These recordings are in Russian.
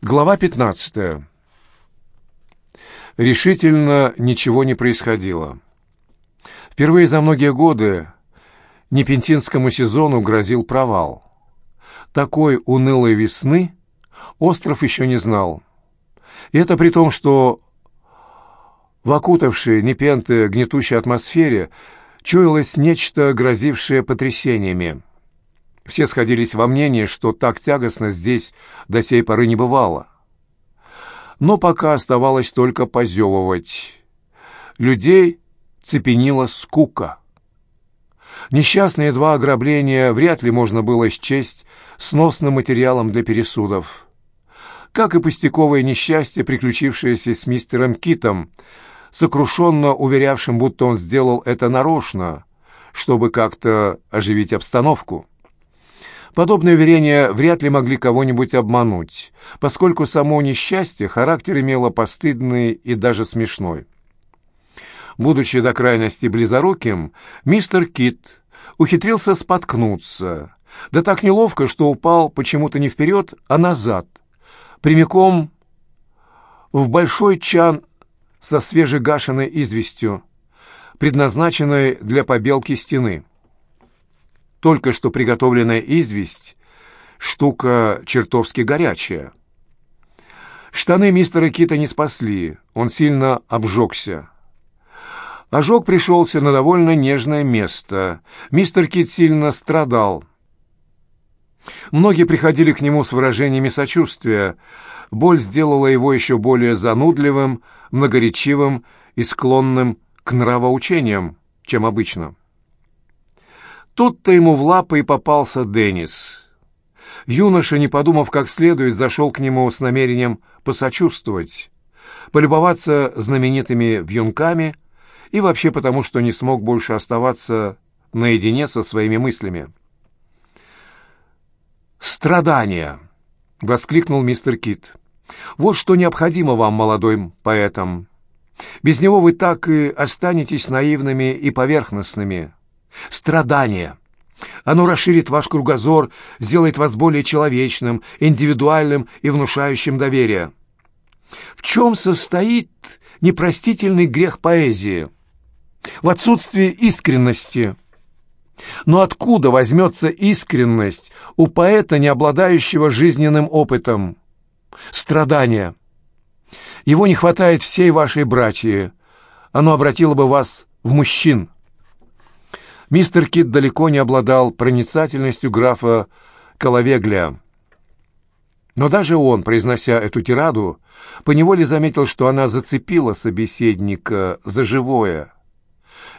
Глава 15. Решительно ничего не происходило. Впервые за многие годы Непентинскому сезону грозил провал. Такой унылой весны остров еще не знал. И это при том, что в окутавшей Непенты гнетущей атмосфере чуялось нечто, грозившее потрясениями. Все сходились во мнении, что так тягостно здесь до сей поры не бывало. Но пока оставалось только позевывать. Людей цепенила скука. Несчастные два ограбления вряд ли можно было счесть сносным материалом для пересудов. Как и пустяковое несчастье, приключившееся с мистером Китом, сокрушенно уверявшим, будто он сделал это нарочно, чтобы как-то оживить обстановку. Подобные уверения вряд ли могли кого-нибудь обмануть, поскольку само несчастье характер имело постыдный и даже смешной. Будучи до крайности близоруким, мистер Кит ухитрился споткнуться, да так неловко, что упал почему-то не вперед, а назад, прямиком в большой чан со свежегашенной известью, предназначенной для побелки стены. Только что приготовленная известь — штука чертовски горячая. Штаны мистера Кита не спасли, он сильно обжегся. Ожог пришелся на довольно нежное место. Мистер Кит сильно страдал. Многие приходили к нему с выражениями сочувствия. Боль сделала его еще более занудливым, многоречивым и склонным к нравоучениям, чем обычно. Тут-то ему в лапы и попался Деннис. Юноша, не подумав как следует, зашел к нему с намерением посочувствовать, полюбоваться знаменитыми вьюнками и вообще потому, что не смог больше оставаться наедине со своими мыслями. «Страдания!» — воскликнул мистер Кит. «Вот что необходимо вам, молодой поэтам. Без него вы так и останетесь наивными и поверхностными» страдание. Оно расширит ваш кругозор, сделает вас более человечным, индивидуальным и внушающим доверие. В чем состоит непростительный грех поэзии? В отсутствии искренности. Но откуда возьмется искренность у поэта, не обладающего жизненным опытом? Страдание. Его не хватает всей вашей братьи. Оно обратило бы вас в мужчин. Мистер Кит далеко не обладал проницательностью графа Коловегля. Но даже он, произнося эту тираду, поневоле заметил, что она зацепила собеседника за живое.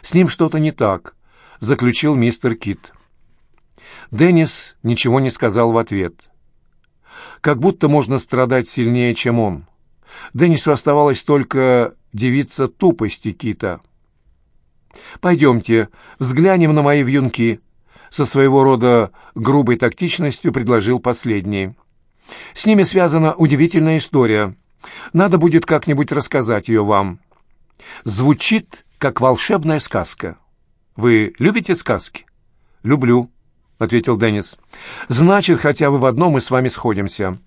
«С ним что-то не так», — заключил мистер Кит. Деннис ничего не сказал в ответ. Как будто можно страдать сильнее, чем он. Деннису оставалось только девиться тупости Кита — «Пойдемте, взглянем на мои вьюнки», — со своего рода грубой тактичностью предложил последний. «С ними связана удивительная история. Надо будет как-нибудь рассказать ее вам. Звучит, как волшебная сказка. Вы любите сказки?» «Люблю», — ответил Деннис. «Значит, хотя бы в одном мы с вами сходимся.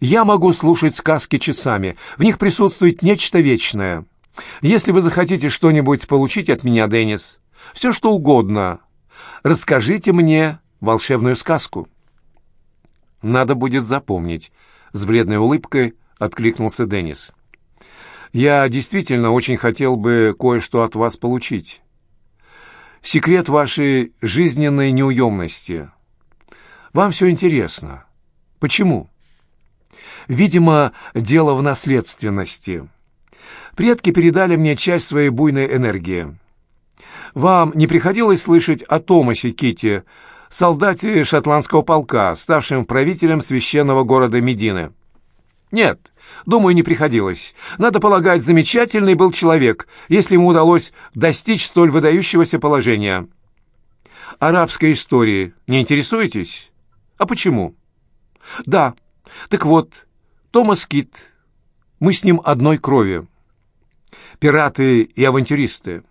Я могу слушать сказки часами. В них присутствует нечто вечное». Если вы захотите что-нибудь получить от меня, Деннис, все что угодно, расскажите мне волшебную сказку. Надо будет запомнить, с бледной улыбкой откликнулся Деннис. Я действительно очень хотел бы кое-что от вас получить. Секрет вашей жизненной неуемности. Вам все интересно. Почему? Видимо, дело в наследственности. Предки передали мне часть своей буйной энергии. Вам не приходилось слышать о Томасе Кити, солдате шотландского полка, ставшем правителем священного города Медины? Нет, думаю, не приходилось. Надо полагать, замечательный был человек, если ему удалось достичь столь выдающегося положения. Арабской истории не интересуетесь? А почему? Да, так вот, Томас Кит, мы с ним одной крови пираты и авантюристы.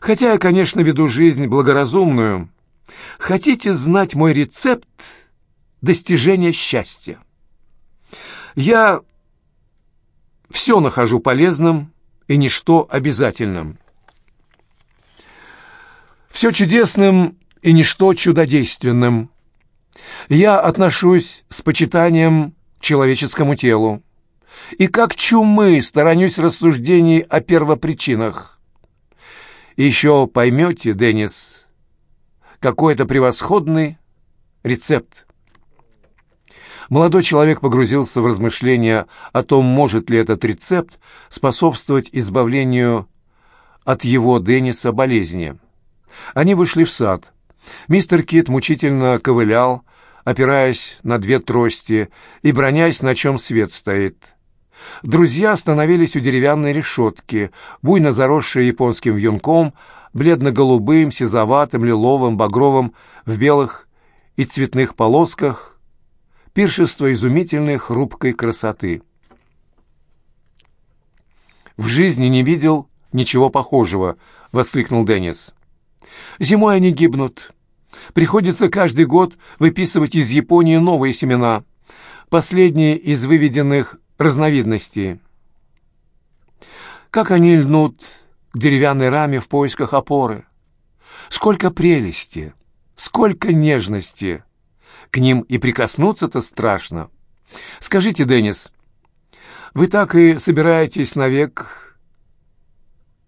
Хотя я, конечно, веду жизнь благоразумную. Хотите знать мой рецепт достижения счастья? Я все нахожу полезным и ничто обязательным. Все чудесным и ничто чудодейственным. Я отношусь с почитанием к человеческому телу. И как чумы сторонюсь рассуждений о первопричинах. Еще поймете, Деннис, какой это превосходный рецепт. Молодой человек погрузился в размышления о том, может ли этот рецепт способствовать избавлению от его, Денниса, болезни. Они вышли в сад. Мистер Кит мучительно ковылял, опираясь на две трости и бронясь, на чем свет стоит. Друзья остановились у деревянной решетки, буйно заросшей японским вьюнком, бледно-голубым, сизоватым, лиловым, багровым, в белых и цветных полосках, пиршество изумительной хрупкой красоты. «В жизни не видел ничего похожего», — воскликнул Деннис. «Зимой они гибнут. Приходится каждый год выписывать из Японии новые семена, последние из выведенных разновидностей. Как они льнут к деревянной раме в поисках опоры. Сколько прелести, сколько нежности!» К ним и прикоснуться-то страшно. Скажите, Деннис, вы так и собираетесь навек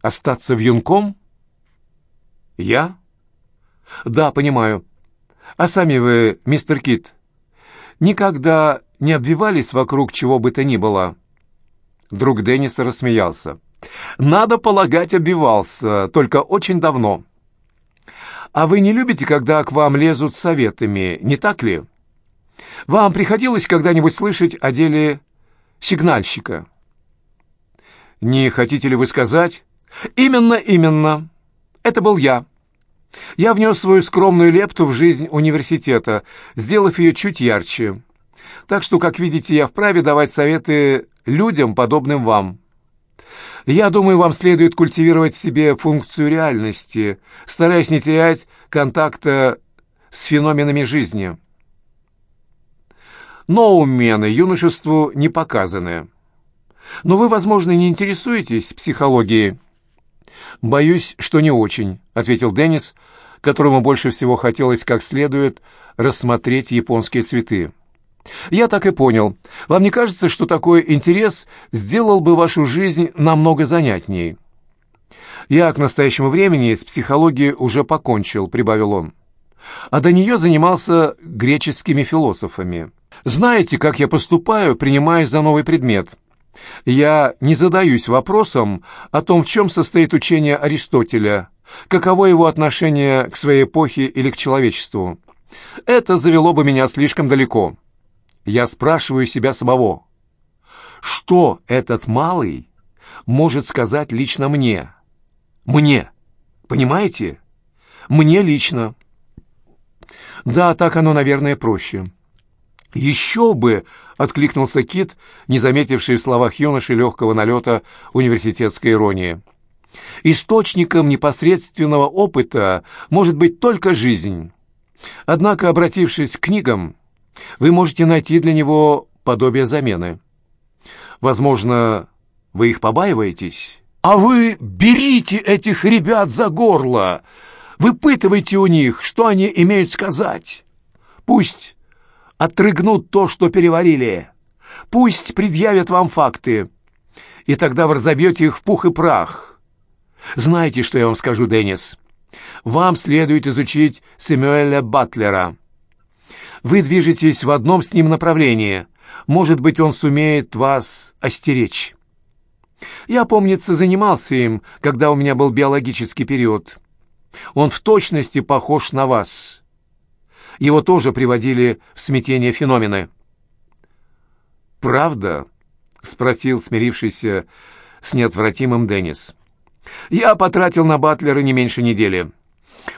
остаться в юнком? Я? Да, понимаю. А сами вы, мистер Кит, никогда не обвивались вокруг чего бы то ни было? Друг Денниса рассмеялся. Надо полагать, обвивался, только очень давно. А вы не любите, когда к вам лезут советами, не так ли? Вам приходилось когда-нибудь слышать о деле сигнальщика? Не хотите ли вы сказать? Именно, именно. Это был я. Я внес свою скромную лепту в жизнь университета, сделав ее чуть ярче. Так что, как видите, я вправе давать советы людям, подобным вам. Я думаю, вам следует культивировать в себе функцию реальности, стараясь не терять контакта с феноменами жизни. Ноумены юношеству не показаны. Но вы, возможно, не интересуетесь психологией. «Боюсь, что не очень», — ответил Деннис, которому больше всего хотелось как следует рассмотреть японские цветы. Я так и понял. Вам не кажется, что такой интерес сделал бы вашу жизнь намного занятней? Я к настоящему времени с психологией уже покончил, прибавил он. А до нее занимался греческими философами. Знаете, как я поступаю, принимаясь за новый предмет? Я не задаюсь вопросом о том, в чем состоит учение Аристотеля, каково его отношение к своей эпохе или к человечеству. Это завело бы меня слишком далеко я спрашиваю себя самого, что этот малый может сказать лично мне? Мне. Понимаете? Мне лично. Да, так оно, наверное, проще. «Еще бы!» — откликнулся Кит, не заметивший в словах юноши легкого налета университетской иронии. «Источником непосредственного опыта может быть только жизнь. Однако, обратившись к книгам, вы можете найти для него подобие замены. Возможно, вы их побаиваетесь? А вы берите этих ребят за горло, выпытывайте у них, что они имеют сказать. Пусть отрыгнут то, что переварили. Пусть предъявят вам факты, и тогда вы разобьете их в пух и прах. Знаете, что я вам скажу, Деннис? Вам следует изучить Сэмюэля Батлера — вы движетесь в одном с ним направлении. Может быть, он сумеет вас остеречь. Я, помнится, занимался им, когда у меня был биологический период. Он в точности похож на вас. Его тоже приводили в смятение феномены. «Правда?» — спросил смирившийся с неотвратимым Деннис. «Я потратил на Батлера не меньше недели.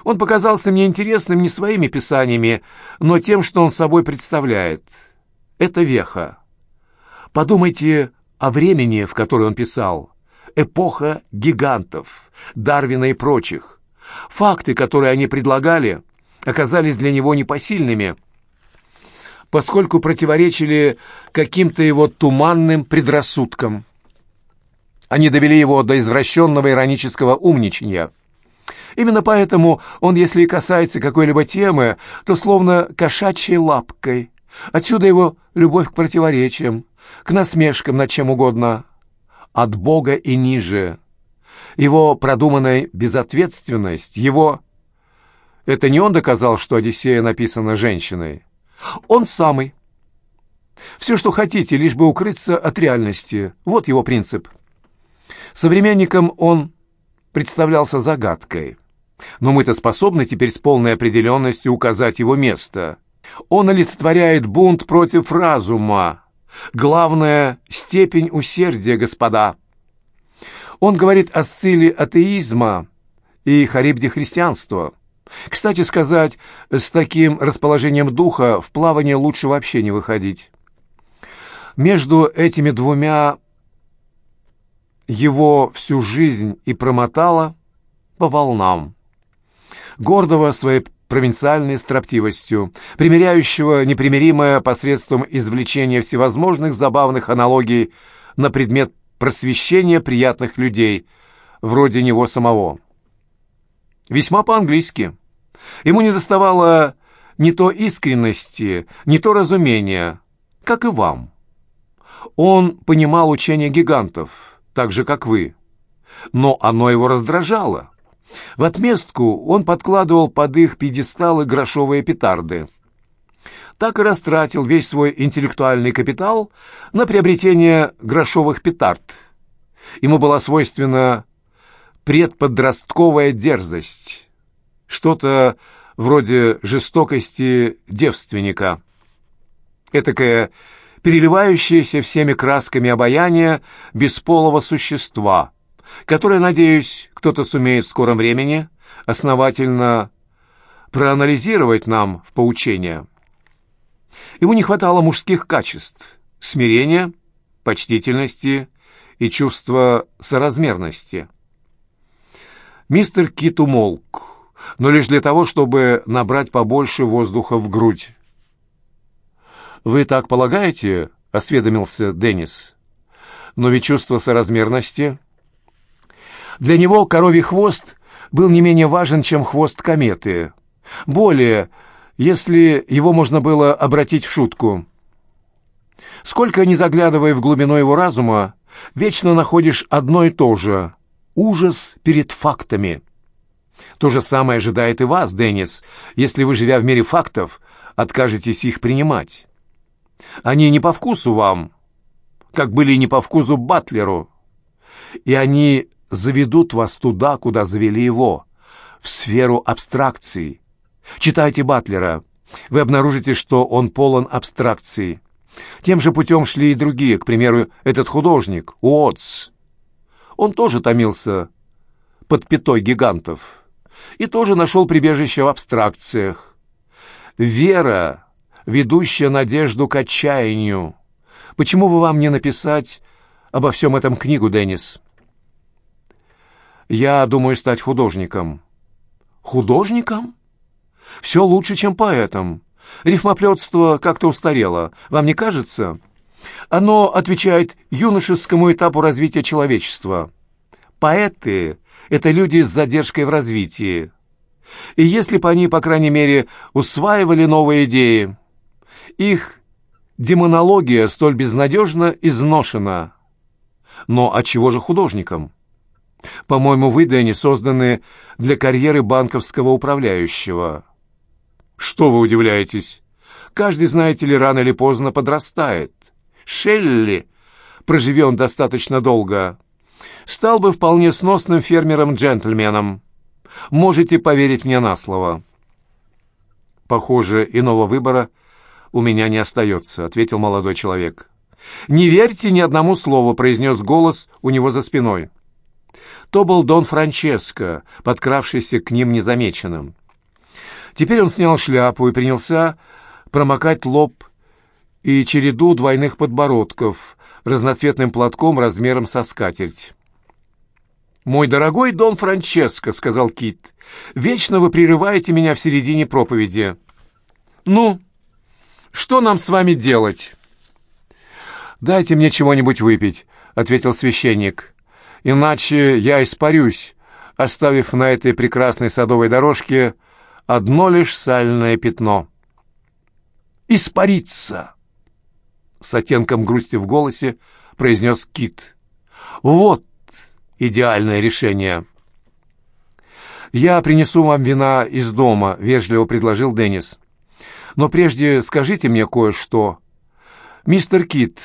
Он показался мне интересным не своими писаниями, но тем, что он собой представляет. Это веха. Подумайте о времени, в которое он писал. Эпоха гигантов, Дарвина и прочих. Факты, которые они предлагали, оказались для него непосильными. поскольку противоречили каким-то его туманным предрассудкам. Они довели его до извращенного иронического умничания. Именно поэтому он, если и касается какой-либо темы, то словно кошачьей лапкой. Отсюда его любовь к противоречиям, к насмешкам над чем угодно. От Бога и ниже. Его продуманная безответственность, его... Это не он доказал, что «Одиссея» написана женщиной. Он самый. Все, что хотите, лишь бы укрыться от реальности. Вот его принцип. Современникам он представлялся загадкой. Но мы-то способны теперь с полной определенностью указать его место. Он олицетворяет бунт против разума. Главная — степень усердия, господа. Он говорит о сциле атеизма и харибде христианства. Кстати сказать, с таким расположением духа в плавание лучше вообще не выходить. Между этими двумя его всю жизнь и промотало по волнам. Гордого своей провинциальной строптивостью, примеряющего непримиримое посредством извлечения всевозможных забавных аналогий на предмет просвещения приятных людей, вроде него самого. Весьма по-английски. Ему не доставало ни то искренности, ни то разумения, как и вам. Он понимал учение гигантов, так же, как вы. Но оно его раздражало. В отместку он подкладывал под их пьедесталы грошовые петарды. Так и растратил весь свой интеллектуальный капитал на приобретение грошовых петард. Ему была свойственна предподростковая дерзость, что-то вроде жестокости девственника. Этакое переливающееся всеми красками обаяние бесполого существа — которое, надеюсь, кто-то сумеет в скором времени основательно проанализировать нам в поучение. Ему не хватало мужских качеств – смирения, почтительности и чувства соразмерности. Мистер Кит умолк, но лишь для того, чтобы набрать побольше воздуха в грудь. «Вы так полагаете?» — осведомился Деннис. «Но ведь чувство соразмерности для него коровий хвост был не менее важен, чем хвост кометы. Более, если его можно было обратить в шутку. Сколько ни заглядывая в глубину его разума, вечно находишь одно и то же — ужас перед фактами. То же самое ожидает и вас, Деннис, если вы, живя в мире фактов, откажетесь их принимать. Они не по вкусу вам, как были не по вкусу Батлеру, и они заведут вас туда, куда завели его, в сферу абстракции. Читайте Батлера. Вы обнаружите, что он полон абстракции. Тем же путем шли и другие, к примеру, этот художник, Уотс. Он тоже томился под пятой гигантов и тоже нашел прибежище в абстракциях. Вера, ведущая надежду к отчаянию. Почему бы вам не написать обо всем этом книгу, Деннис?» Я думаю стать художником». «Художником? Все лучше, чем поэтом. Рифмоплетство как-то устарело. Вам не кажется? Оно отвечает юношескому этапу развития человечества. Поэты — это люди с задержкой в развитии. И если бы они, по крайней мере, усваивали новые идеи, их демонология столь безнадежно изношена. Но от чего же художникам? По-моему, вы, Дэнни, созданы для карьеры банковского управляющего. Что вы удивляетесь? Каждый, знаете ли, рано или поздно подрастает. Шелли, проживе он достаточно долго, стал бы вполне сносным фермером-джентльменом. Можете поверить мне на слово. Похоже, иного выбора у меня не остается, ответил молодой человек. «Не верьте ни одному слову», — произнес голос у него за спиной. То был Дон Франческо, подкравшийся к ним незамеченным. Теперь он снял шляпу и принялся промокать лоб и череду двойных подбородков разноцветным платком размером со скатерть. «Мой дорогой Дон Франческо», — сказал Кит, — «вечно вы прерываете меня в середине проповеди». «Ну, Что нам с вами делать?» «Дайте мне чего-нибудь выпить», — ответил священник. «Иначе я испарюсь, оставив на этой прекрасной садовой дорожке одно лишь сальное пятно». «Испариться!» С оттенком грусти в голосе произнес Кит. «Вот идеальное решение!» «Я принесу вам вина из дома», — вежливо предложил Деннис. «Но прежде скажите мне кое-что. Мистер Кит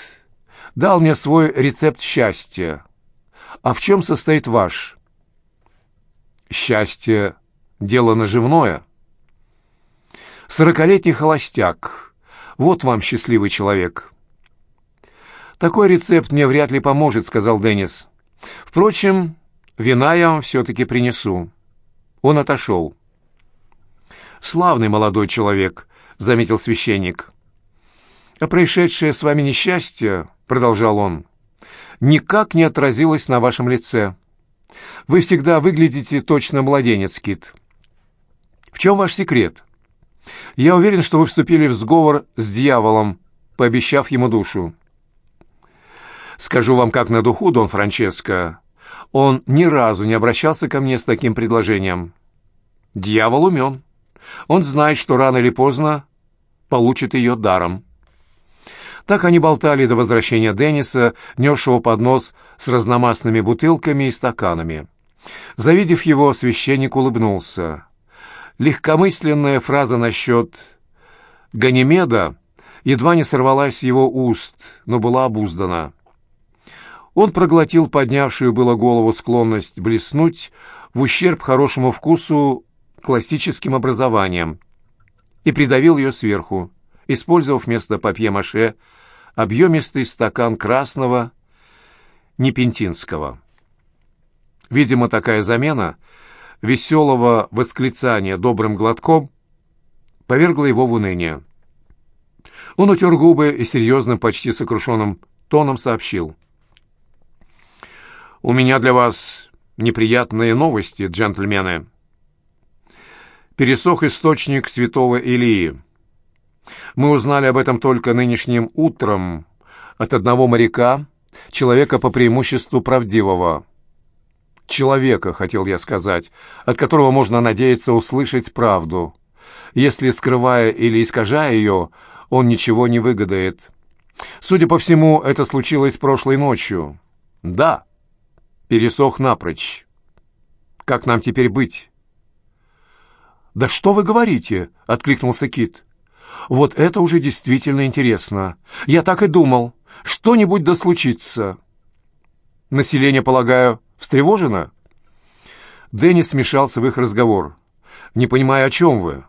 дал мне свой рецепт счастья. А в чем состоит ваш?» «Счастье — дело наживное». «Сорокалетний холостяк. Вот вам счастливый человек». «Такой рецепт мне вряд ли поможет», — сказал Деннис. «Впрочем, вина я вам все-таки принесу». Он отошел. «Славный молодой человек», — заметил священник. «А происшедшее с вами несчастье», — продолжал он, — «никак не отразилось на вашем лице. Вы всегда выглядите точно младенец, Кит. В чем ваш секрет? Я уверен, что вы вступили в сговор с дьяволом, пообещав ему душу. Скажу вам как на духу, Дон Франческо, он ни разу не обращался ко мне с таким предложением. Дьявол умен. Он знает, что рано или поздно получит ее даром. Так они болтали до возвращения Денниса, несшего поднос с разномастными бутылками и стаканами. Завидев его, священник улыбнулся. Легкомысленная фраза насчет Ганимеда едва не сорвалась с его уст, но была обуздана. Он проглотил поднявшую было голову склонность блеснуть в ущерб хорошему вкусу классическим образованием и придавил ее сверху, использовав вместо папье-маше объемистый стакан красного непентинского. Видимо, такая замена веселого восклицания добрым глотком повергла его в уныние. Он утер губы и серьезным, почти сокрушенным тоном сообщил. «У меня для вас неприятные новости, джентльмены. Пересох источник святого Илии. Мы узнали об этом только нынешним утром от одного моряка, человека по преимуществу правдивого. Человека, хотел я сказать, от которого можно надеяться услышать правду. Если, скрывая или искажая ее, он ничего не выгодает. Судя по всему, это случилось прошлой ночью. Да, пересох напрочь. Как нам теперь быть?» «Да что вы говорите?» — откликнулся Кит. «Вот это уже действительно интересно. Я так и думал. Что-нибудь да случится». «Население, полагаю, встревожено?» Деннис смешался в их разговор. «Не понимаю, о чем вы?»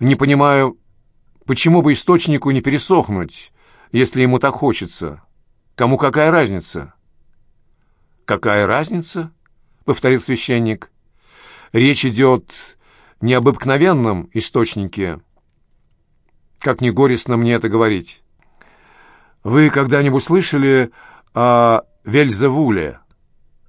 «Не понимаю, почему бы источнику не пересохнуть, если ему так хочется? Кому какая разница?» «Какая разница?» — повторил священник. «Речь идет не об обыкновенном источнике. Как не горестно мне это говорить. Вы когда-нибудь слышали о Вельзевуле?»